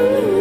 you.